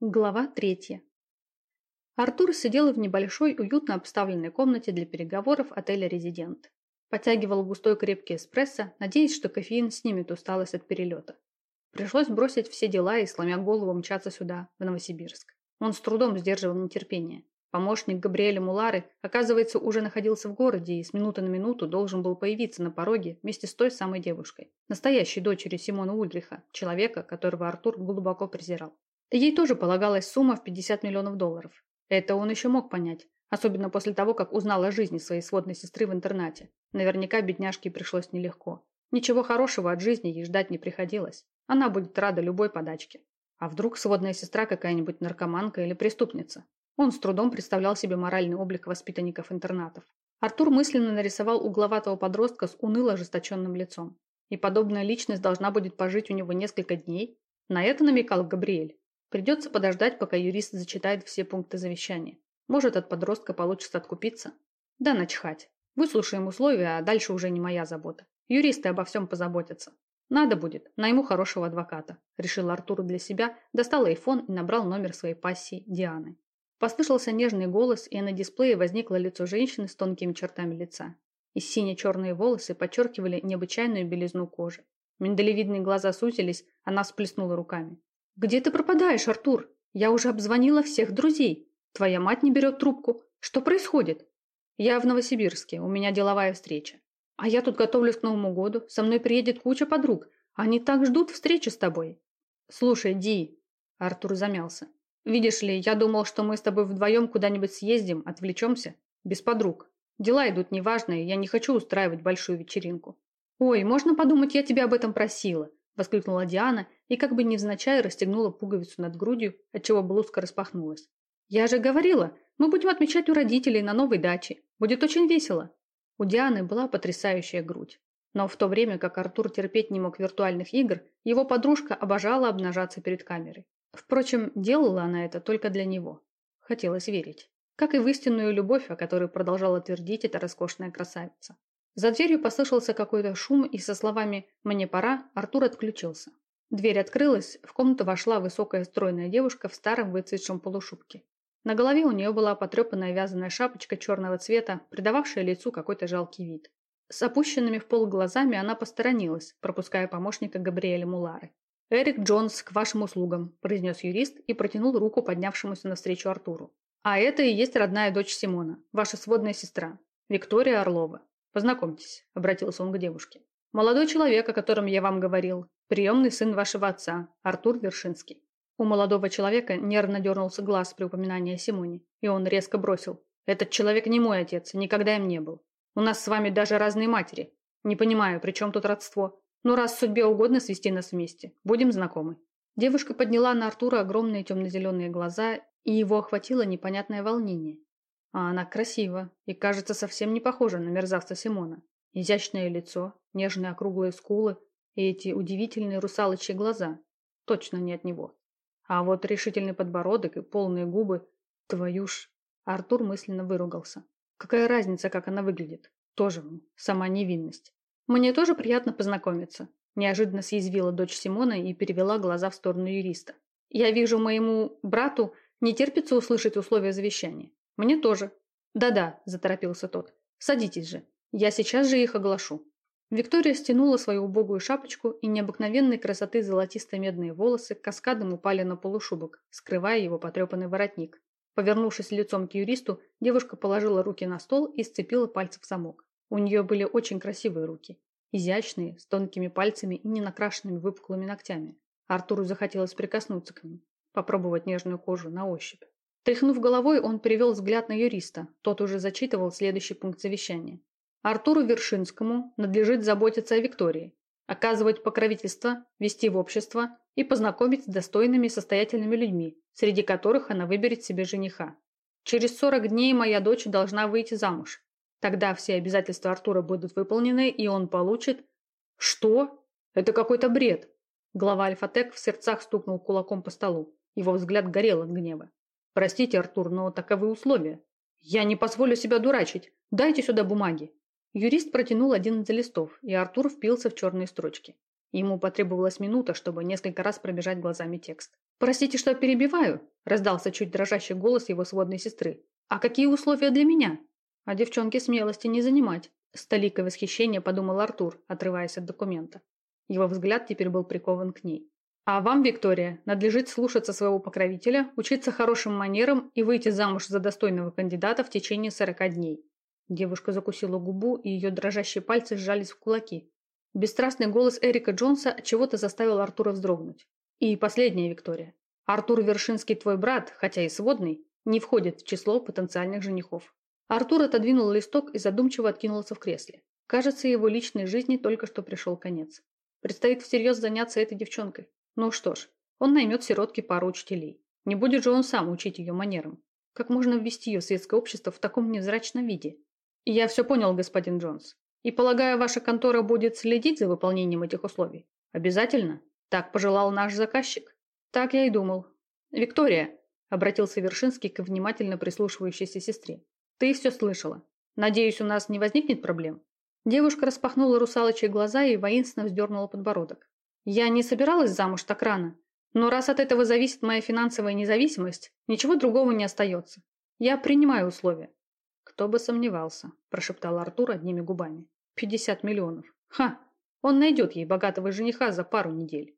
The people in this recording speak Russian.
Глава третья. Артур сидел в небольшой, уютно обставленной комнате для переговоров отеля «Резидент». Потягивал густой крепкий эспрессо, надеясь, что кофеин снимет усталость от перелета. Пришлось бросить все дела и, сломя голову, мчаться сюда, в Новосибирск. Он с трудом сдерживал нетерпение. Помощник Габриэля Мулары, оказывается, уже находился в городе и с минуты на минуту должен был появиться на пороге вместе с той самой девушкой, настоящей дочерью Симона Ульдриха, человека, которого Артур глубоко презирал. Ей тоже полагалась сумма в 50 миллионов долларов. Это он еще мог понять, особенно после того, как узнал о жизни своей сводной сестры в интернате. Наверняка бедняжке пришлось нелегко. Ничего хорошего от жизни ей ждать не приходилось. Она будет рада любой подачке. А вдруг сводная сестра какая-нибудь наркоманка или преступница? Он с трудом представлял себе моральный облик воспитанников интернатов. Артур мысленно нарисовал угловатого подростка с уныло ожесточенным лицом. И подобная личность должна будет пожить у него несколько дней? На это намекал Габриэль. Придется подождать, пока юрист зачитает все пункты завещания. Может, от подростка получится откупиться? Да начхать. Выслушаем условия, а дальше уже не моя забота. Юристы обо всем позаботятся. Надо будет, найму хорошего адвоката. Решил Артур для себя, достал айфон и набрал номер своей пассии Дианы. Послышался нежный голос, и на дисплее возникло лицо женщины с тонкими чертами лица. И сине-черные волосы подчеркивали необычайную белизну кожи. Миндалевидные глаза сузились, она всплеснула руками. «Где ты пропадаешь, Артур? Я уже обзвонила всех друзей. Твоя мать не берет трубку. Что происходит?» «Я в Новосибирске. У меня деловая встреча. А я тут готовлюсь к Новому году. Со мной приедет куча подруг. Они так ждут встречи с тобой». «Слушай, Ди...» Артур замялся. «Видишь ли, я думал, что мы с тобой вдвоем куда-нибудь съездим, отвлечемся. Без подруг. Дела идут неважные, я не хочу устраивать большую вечеринку». «Ой, можно подумать, я тебя об этом просила. – воскликнула Диана и как бы невзначай расстегнула пуговицу над грудью, отчего блузка распахнулась. «Я же говорила, мы будем отмечать у родителей на новой даче. Будет очень весело». У Дианы была потрясающая грудь. Но в то время, как Артур терпеть не мог виртуальных игр, его подружка обожала обнажаться перед камерой. Впрочем, делала она это только для него. Хотелось верить. Как и в истинную любовь, о которой продолжала твердить эта роскошная красавица. За дверью послышался какой-то шум, и со словами «мне пора» Артур отключился. Дверь открылась, в комнату вошла высокая стройная девушка в старом выцветшем полушубке. На голове у нее была потрепанная вязаная шапочка черного цвета, придававшая лицу какой-то жалкий вид. С опущенными в пол глазами она посторонилась, пропуская помощника Габриэля Мулары. «Эрик Джонс, к вашим услугам», – произнес юрист и протянул руку поднявшемуся навстречу Артуру. «А это и есть родная дочь Симона, ваша сводная сестра, Виктория Орлова. «Познакомьтесь», – обратился он к девушке. «Молодой человек, о котором я вам говорил. Приемный сын вашего отца, Артур Вершинский». У молодого человека нервно дернулся глаз при упоминании о Симоне, и он резко бросил. «Этот человек не мой отец, никогда им не был. У нас с вами даже разные матери. Не понимаю, при чем тут родство? Ну, раз судьбе угодно свести нас вместе, будем знакомы». Девушка подняла на Артура огромные темно-зеленые глаза, и его охватило непонятное волнение. А она красива и, кажется, совсем не похожа на мерзавца Симона. Изящное лицо, нежные округлые скулы и эти удивительные русалочьи глаза. Точно не от него. А вот решительный подбородок и полные губы. Твою ж... Артур мысленно выругался. Какая разница, как она выглядит? Тоже сама невинность. Мне тоже приятно познакомиться. Неожиданно съязвила дочь Симона и перевела глаза в сторону юриста. Я вижу, моему брату не терпится услышать условия завещания. «Мне тоже». «Да-да», – заторопился тот. «Садитесь же. Я сейчас же их оглашу». Виктория стянула свою убогую шапочку, и необыкновенной красоты золотисто-медные волосы каскадом упали на полушубок, скрывая его потрепанный воротник. Повернувшись лицом к юристу, девушка положила руки на стол и сцепила пальцы в замок. У нее были очень красивые руки. Изящные, с тонкими пальцами и ненакрашенными выпуклыми ногтями. Артуру захотелось прикоснуться к ним, попробовать нежную кожу на ощупь. Тряхнув головой, он перевел взгляд на юриста. Тот уже зачитывал следующий пункт завещания. Артуру Вершинскому надлежит заботиться о Виктории, оказывать покровительство, вести в общество и познакомить с достойными и состоятельными людьми, среди которых она выберет себе жениха. Через 40 дней моя дочь должна выйти замуж. Тогда все обязательства Артура будут выполнены, и он получит... Что? Это какой-то бред. Глава Альфатек в сердцах стукнул кулаком по столу. Его взгляд горел от гнева. Простите, Артур, но таковы условия. Я не позволю себя дурачить. Дайте сюда бумаги. Юрист протянул один из листов, и Артур впился в черные строчки. Ему потребовалась минута, чтобы несколько раз пробежать глазами текст. «Простите, что перебиваю», – раздался чуть дрожащий голос его сводной сестры. «А какие условия для меня?» «А девчонке смелости не занимать», – с толикой восхищения подумал Артур, отрываясь от документа. Его взгляд теперь был прикован к ней. «А вам, Виктория, надлежит слушаться своего покровителя, учиться хорошим манерам и выйти замуж за достойного кандидата в течение сорока дней». Девушка закусила губу, и ее дрожащие пальцы сжались в кулаки. Бесстрастный голос Эрика Джонса чего-то заставил Артура вздрогнуть. И последняя Виктория. Артур Вершинский твой брат, хотя и сводный, не входит в число потенциальных женихов. Артур отодвинул листок и задумчиво откинулся в кресле. Кажется, его личной жизни только что пришел конец. Предстоит всерьез заняться этой девчонкой. Ну что ж, он наймет сиротки пару учителей. Не будет же он сам учить ее манерам. Как можно ввести ее в светское общество в таком невзрачном виде? Я все понял, господин Джонс. И полагаю, ваша контора будет следить за выполнением этих условий? Обязательно? Так пожелал наш заказчик. Так я и думал. Виктория, обратился Вершинский к внимательно прислушивающейся сестре. Ты все слышала. Надеюсь, у нас не возникнет проблем? Девушка распахнула русалочьи глаза и воинственно вздернула подбородок. «Я не собиралась замуж так рано, но раз от этого зависит моя финансовая независимость, ничего другого не остается. Я принимаю условия». «Кто бы сомневался», – прошептал Артур одними губами. «Пятьдесят миллионов. Ха! Он найдет ей богатого жениха за пару недель».